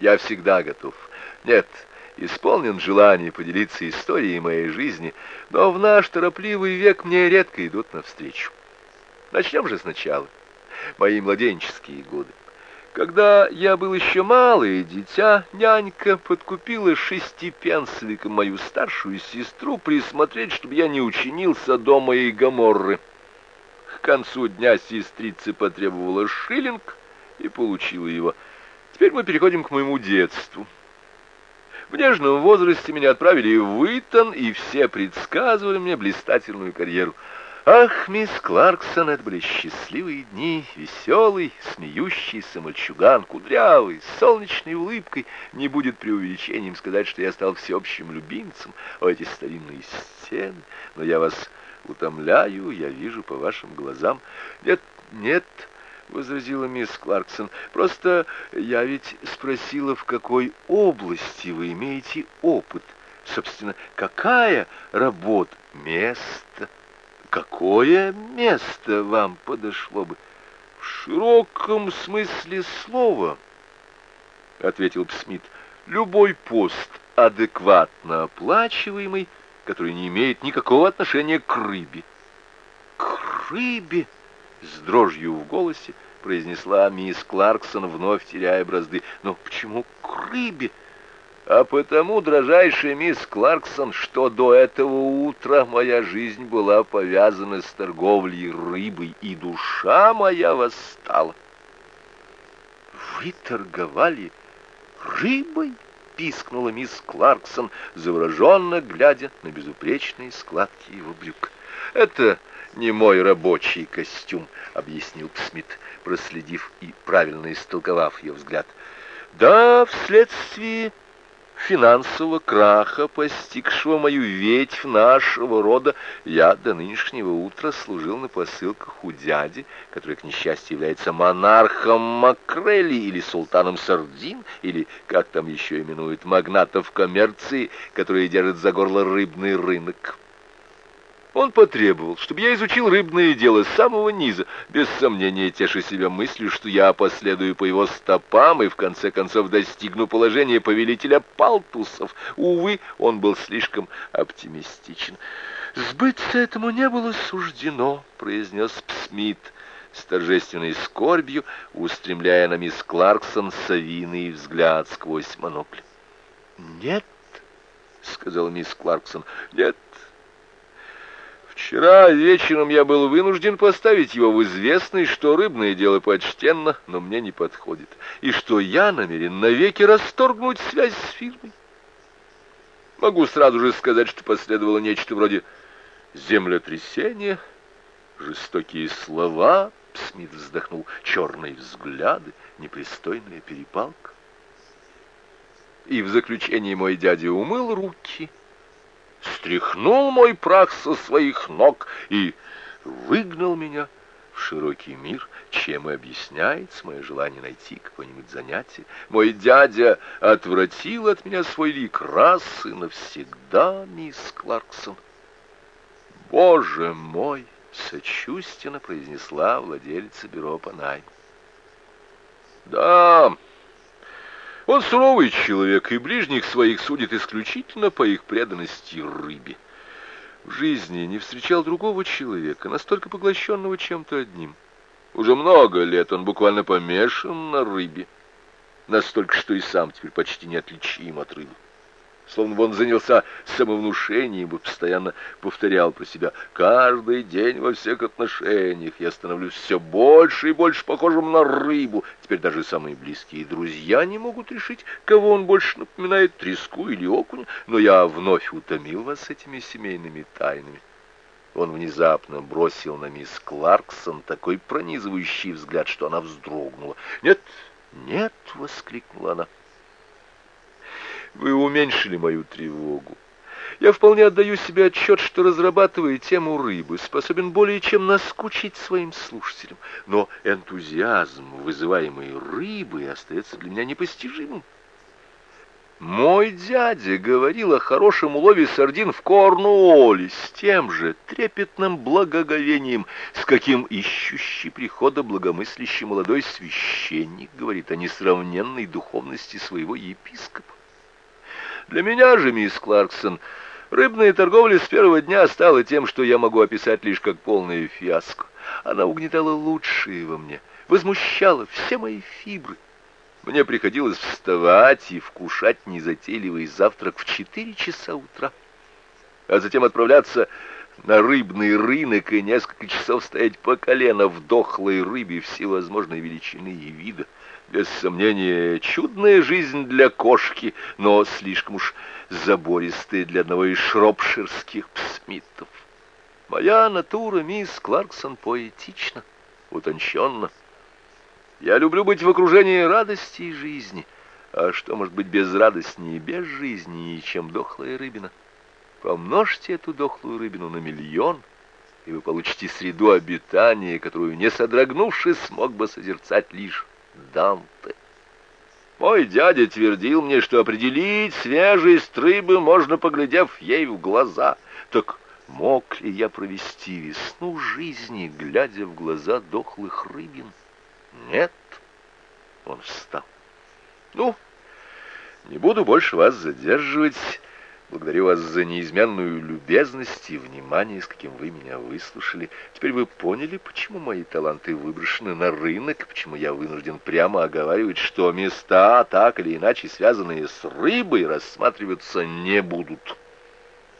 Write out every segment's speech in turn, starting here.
Я всегда готов. Нет, исполнен желание поделиться историей моей жизни, но в наш торопливый век мне редко идут навстречу. Начнем же сначала. Мои младенческие годы. Когда я был еще малый дитя, нянька подкупила шестипенсовиком мою старшую сестру присмотреть, чтобы я не учинился дома и Гоморры. К концу дня сестрица потребовала шиллинг и получила его. Теперь мы переходим к моему детству. В нежном возрасте меня отправили в Уитон, и все предсказывали мне блистательную карьеру — Ах, мисс Кларксон, это были счастливые дни, веселый, смеющийся мальчуган, кудрявый, с солнечной улыбкой. Не будет преувеличением сказать, что я стал всеобщим любимцем. О, эти старинные стены! Но я вас утомляю, я вижу по вашим глазам. Нет, нет, — возразила мисс Кларксон, — просто я ведь спросила, в какой области вы имеете опыт. Собственно, какая работа, место? — какое место вам подошло бы? В широком смысле слова, ответил Псмит, любой пост адекватно оплачиваемый, который не имеет никакого отношения к рыбе. К рыбе? С дрожью в голосе произнесла мисс Кларксон, вновь теряя бразды. Но почему к рыбе? А потому, дрожайшая мисс Кларксон, что до этого утра моя жизнь была повязана с торговлей рыбой, и душа моя восстала. «Вы торговали рыбой?» — пискнула мисс Кларксон, завороженно глядя на безупречные складки его брюк. «Это не мой рабочий костюм», — объяснил Смит, проследив и правильно истолковав ее взгляд. «Да, вследствие финансового краха, постигшего мою ветвь нашего рода, я до нынешнего утра служил на посылках у дяди, который, к несчастью, является монархом Макрелли или султаном Сардин, или, как там еще именуют, магнатов коммерции, которые держат за горло рыбный рынок. Он потребовал, чтобы я изучил рыбное дело с самого низа, без сомнения теша себя мыслью, что я последую по его стопам и в конце концов достигну положения повелителя палтусов. Увы, он был слишком оптимистичен. «Сбыться этому не было суждено», — произнес Смит с торжественной скорбью, устремляя на мисс Кларксон совиный взгляд сквозь монокль. «Нет», — сказала мисс Кларксон, — «нет». Вчера вечером я был вынужден поставить его в известность, что рыбное дело почтенно, но мне не подходит, и что я намерен навеки расторгнуть связь с фирмой. Могу сразу же сказать, что последовало нечто вроде землетрясения, жестокие слова, Смит вздохнул, черные взгляды, непристойная перепалка. И в заключении мой дядя умыл руки — стряхнул мой прах со своих ног и выгнал меня в широкий мир, чем и объясняется мое желание найти какое-нибудь занятие. Мой дядя отвратил от меня свой лик раз и навсегда, мисс Кларксон. «Боже мой!» — сочувственно произнесла владелица бюро по найму. «Да, он суровый человек, и ближних своих судит исключительно по их преданности рыбе. В жизни не встречал другого человека, настолько поглощенного чем-то одним. Уже много лет он буквально помешан на рыбе, настолько, что и сам теперь почти неотличим от рыбы словно бы он занялся самовнушением и постоянно повторял про себя «Каждый день во всех отношениях я становлюсь все больше и больше похожим на рыбу. Теперь даже самые близкие друзья не могут решить, кого он больше напоминает, треску или окунь, но я вновь утомил вас этими семейными тайнами». Он внезапно бросил на мисс Кларксон такой пронизывающий взгляд, что она вздрогнула. «Нет, нет!» — воскликнула она. Вы уменьшили мою тревогу. Я вполне отдаю себе отчет, что, разрабатывая тему рыбы, способен более чем наскучить своим слушателям. Но энтузиазм, вызываемый рыбой, остается для меня непостижимым. Мой дядя говорил о хорошем улове сардин в Корнуолле с тем же трепетным благоговением, с каким ищущий прихода благомыслящий молодой священник говорит о несравненной духовности своего епископа. Для меня же, мисс Кларксон, рыбная торговля с первого дня стала тем, что я могу описать лишь как полное фиаско. Она угнетала лучшее во мне, возмущала все мои фибры. Мне приходилось вставать и вкушать незатейливый завтрак в четыре часа утра, а затем отправляться на рыбный рынок и несколько часов стоять по колено в дохлой рыбе всевозможной величины и вида. Без сомнения, чудная жизнь для кошки, но слишком уж забористая для одного из шропширских псмитов. Моя натура, мисс Кларксон, поэтична, утонченна. Я люблю быть в окружении радости и жизни. А что может быть безрадостнее и без жизни, чем дохлая рыбина? Помножьте эту дохлую рыбину на миллион, и вы получите среду обитания, которую, не содрогнувшись, смог бы созерцать лишь Данте. Мой дядя твердил мне, что определить свежесть рыбы можно, поглядев ей в глаза. Так мог ли я провести весну жизни, глядя в глаза дохлых рыбин? Нет. Он встал. Ну, не буду больше вас задерживать. Благодарю вас за неизменную любезность и внимание, с каким вы меня выслушали. Теперь вы поняли, почему мои таланты выброшены на рынок, почему я вынужден прямо оговаривать, что места, так или иначе связанные с рыбой, рассматриваться не будут.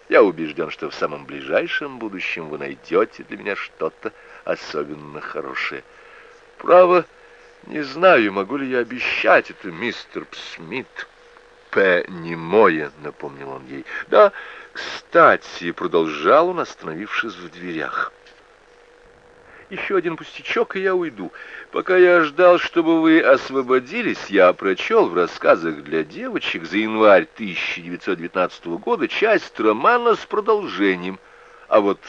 Я убежден, что в самом ближайшем будущем вы найдете для меня что-то особенно хорошее. Право, не знаю, могу ли я обещать это, мистер Смит. П. немое, напомнил он ей. Да, кстати, продолжал он, остановившись в дверях. Еще один пустячок, и я уйду. Пока я ждал, чтобы вы освободились, я прочел в рассказах для девочек за январь 1919 года часть романа с продолжением. А вот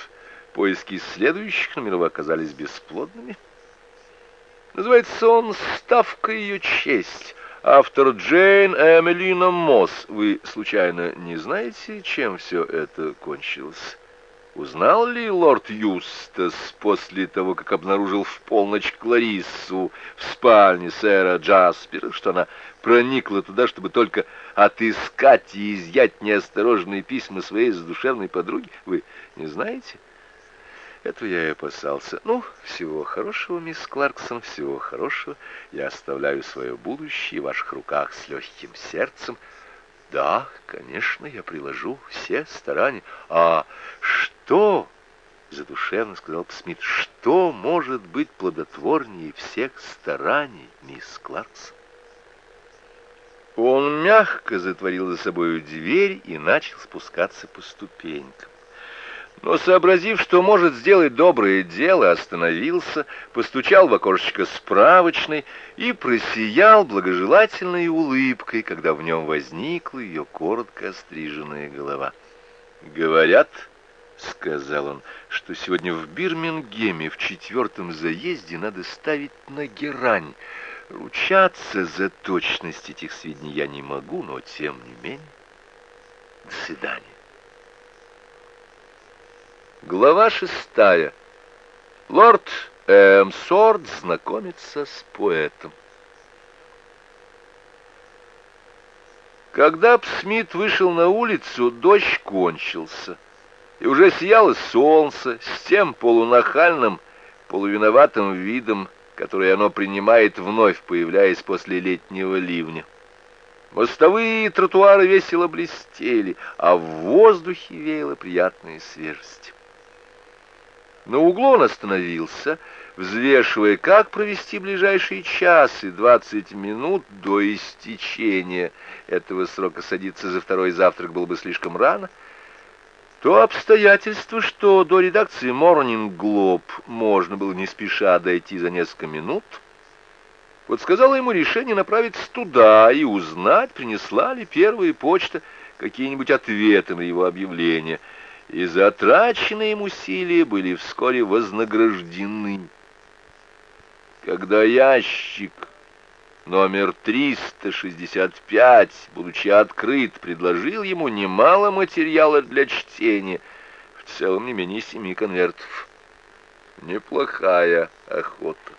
поиски следующих номеров оказались бесплодными. Называется он «Ставка ее честь». Автор Джейн Эмилина Мосс. Вы, случайно, не знаете, чем все это кончилось? Узнал ли лорд Юстас после того, как обнаружил в полночь Клариссу в спальне сэра Джаспера, что она проникла туда, чтобы только отыскать и изъять неосторожные письма своей задушевной подруги? Вы не знаете? — этого я и опасался. Ну, всего хорошего, мисс Кларксон, всего хорошего. Я оставляю свое будущее в ваших руках с легким сердцем. Да, конечно, я приложу все старания. А что, задушевно сказал Смит, что может быть плодотворнее всех стараний, мисс Кларксон? Он мягко затворил за собой дверь и начал спускаться по ступенькам но, сообразив, что может сделать доброе дело, остановился, постучал в окошечко справочной и просиял благожелательной улыбкой, когда в нем возникла ее коротко остриженная голова. «Говорят, — сказал он, — что сегодня в Бирмингеме в четвертом заезде надо ставить на герань. Ручаться за точность этих сведений я не могу, но тем не менее. До свидания». Глава шестая. Лорд Эмсорд знакомится с поэтом. Когда Псмит вышел на улицу, дождь кончился, и уже сияло солнце с тем полунахальным, полувиноватым видом, который оно принимает, вновь появляясь после летнего ливня. Мостовые и тротуары весело блестели, а в воздухе веяла приятная свежесть. На углу он остановился, взвешивая, как провести ближайшие час и двадцать минут до истечения этого срока садиться за второй завтрак было бы слишком рано. То обстоятельство, что до редакции Morning Globe можно было не спеша дойти за несколько минут, подсказало ему решение направиться туда и узнать, принесла ли первая почта какие-нибудь ответы на его объявление — и затраченные им усилия были вскоре вознаграждены. Когда ящик номер 365, будучи открыт, предложил ему немало материала для чтения, в целом не менее семи конвертов. Неплохая охота.